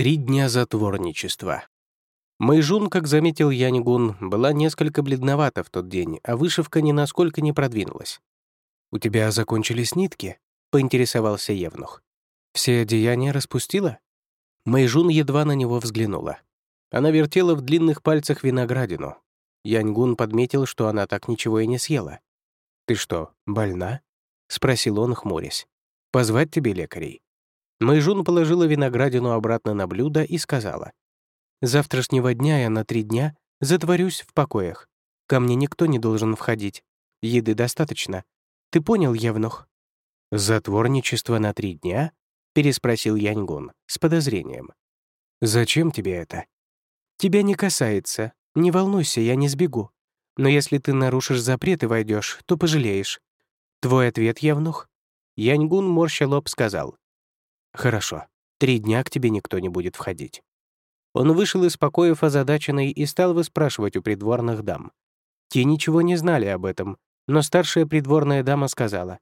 Три дня затворничества. Мэйжун, как заметил Янигун, была несколько бледновата в тот день, а вышивка ни насколько не продвинулась. «У тебя закончились нитки?» — поинтересовался Евнух. «Все одеяния распустила?» Мэйжун едва на него взглянула. Она вертела в длинных пальцах виноградину. Яньгун подметил, что она так ничего и не съела. «Ты что, больна?» — спросил он, хмурясь. «Позвать тебе лекарей?» Мэйжун положила виноградину обратно на блюдо и сказала. «Завтрашнего дня я на три дня затворюсь в покоях. Ко мне никто не должен входить. Еды достаточно. Ты понял, Евнух?» «Затворничество на три дня?» — переспросил Яньгун с подозрением. «Зачем тебе это?» «Тебя не касается. Не волнуйся, я не сбегу. Но если ты нарушишь запрет и войдешь, то пожалеешь. Твой ответ, Евнух?» Яньгун, морща лоб, сказал. «Хорошо. Три дня к тебе никто не будет входить». Он вышел из покоев озадаченный и стал выспрашивать у придворных дам. Те ничего не знали об этом, но старшая придворная дама сказала.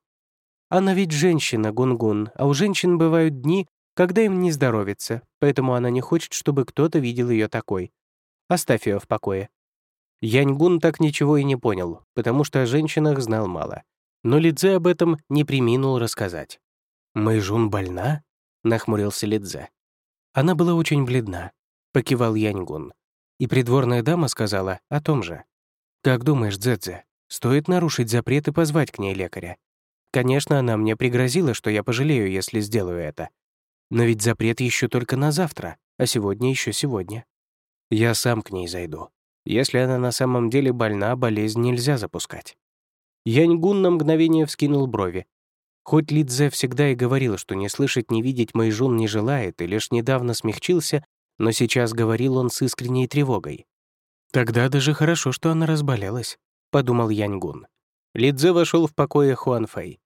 «Она ведь женщина, Гунгун, а у женщин бывают дни, когда им не здоровится, поэтому она не хочет, чтобы кто-то видел ее такой. Оставь ее в покое». Яньгун так ничего и не понял, потому что о женщинах знал мало. Но Лидзе об этом не приминул рассказать. «Мэйжун больна?» — нахмурился Лидзе. Она была очень бледна, — покивал Яньгун. И придворная дама сказала о том же. «Как думаешь, Дзэдзе, стоит нарушить запрет и позвать к ней лекаря? Конечно, она мне пригрозила, что я пожалею, если сделаю это. Но ведь запрет еще только на завтра, а сегодня еще сегодня. Я сам к ней зайду. Если она на самом деле больна, болезнь нельзя запускать». Яньгун на мгновение вскинул брови, Хоть Лидзе всегда и говорил, что не слышать, не видеть Мэйжун не желает, и лишь недавно смягчился, но сейчас говорил он с искренней тревогой. «Тогда даже хорошо, что она разболелась», — подумал Яньгун. Лидзе вошел в покое Хуанфэй.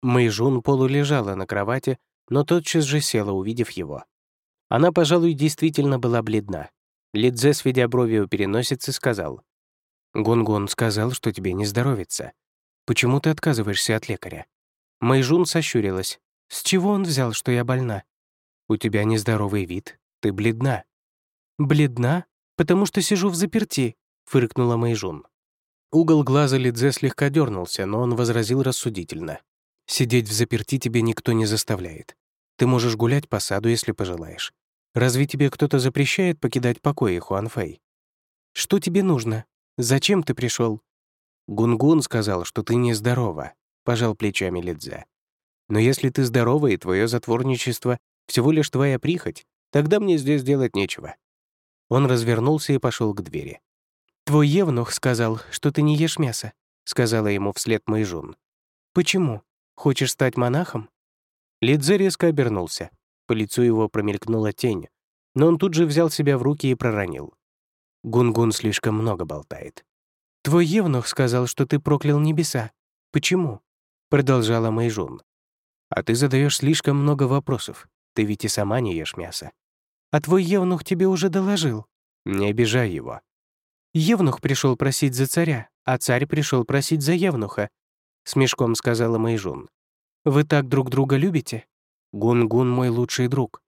Мэйжун полулежала на кровати, но тотчас же села, увидев его. Она, пожалуй, действительно была бледна. Лидзе, сведя брови у переносицы, сказал. «Гунгун сказал, что тебе не здоровится. Почему ты отказываешься от лекаря?» Мэйжун сощурилась. «С чего он взял, что я больна?» «У тебя нездоровый вид. Ты бледна». «Бледна? Потому что сижу в заперти», — фыркнула Мэйжун. Угол глаза Лидзе слегка дернулся, но он возразил рассудительно. «Сидеть в заперти тебе никто не заставляет. Ты можешь гулять по саду, если пожелаешь. Разве тебе кто-то запрещает покидать покои, Хуанфэй? Что тебе нужно? Зачем ты пришел? Гунгун сказал, что ты нездорова, пожал плечами Лидзе. «Но если ты здорова и твое затворничество всего лишь твоя прихоть, тогда мне здесь делать нечего». Он развернулся и пошел к двери. «Твой евнух сказал, что ты не ешь мясо», — сказала ему вслед Мэйжун. «Почему? Хочешь стать монахом?» Лидзе резко обернулся. По лицу его промелькнула тень, но он тут же взял себя в руки и проронил. Гунгун слишком много болтает. «Твой евнух сказал, что ты проклял небеса. Почему?» — продолжала Мэйжун. «А ты задаешь слишком много вопросов. Ты ведь и сама не ешь мясо. А твой евнух тебе уже доложил. Не обижай его». «Евнух пришел просить за царя, а царь пришел просить за евнуха», — с мешком сказала Мэйжун. «Вы так друг друга любите?» «Гун-гун мой лучший друг.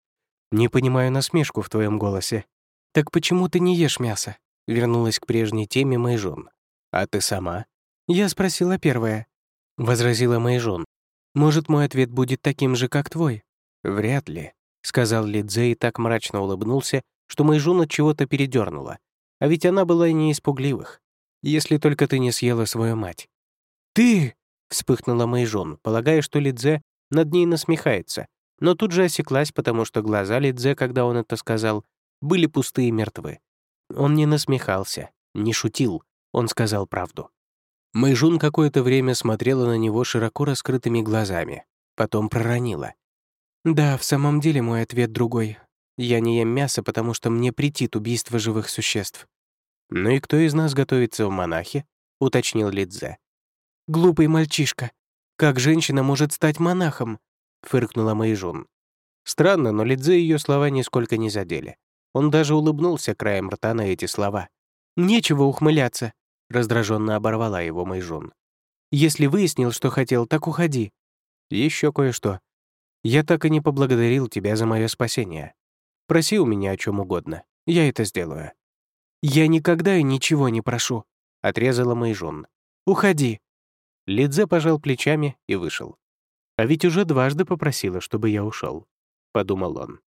Не понимаю насмешку в твоем голосе. Так почему ты не ешь мясо?» Вернулась к прежней теме Мэйжун. «А ты сама?» Я спросила первая. — возразила Мэйжун. «Может, мой ответ будет таким же, как твой?» «Вряд ли», — сказал Лидзе и так мрачно улыбнулся, что Мэйжун от чего-то передернула. А ведь она была не испугливых. «Если только ты не съела свою мать». «Ты!» — вспыхнула Мэйжун, полагая, что Лидзе над ней насмехается, но тут же осеклась, потому что глаза Лидзе, когда он это сказал, были пустые и мертвы. Он не насмехался, не шутил, он сказал правду. Мэйжун какое-то время смотрела на него широко раскрытыми глазами, потом проронила. «Да, в самом деле мой ответ другой. Я не ем мясо, потому что мне претит убийство живых существ». «Ну и кто из нас готовится в монахи?» — уточнил Лидзе. «Глупый мальчишка. Как женщина может стать монахом?» — фыркнула Мэйжун. Странно, но Лидзе ее слова нисколько не задели. Он даже улыбнулся краем рта на эти слова. «Нечего ухмыляться. Раздраженно оборвала его Мэйжун. «Если выяснил, что хотел, так уходи. Еще кое-что. Я так и не поблагодарил тебя за мое спасение». Проси у меня о чем угодно. Я это сделаю». «Я никогда и ничего не прошу», — отрезала Мэйжун. «Уходи». Лидзе пожал плечами и вышел. «А ведь уже дважды попросила, чтобы я ушел», — подумал он.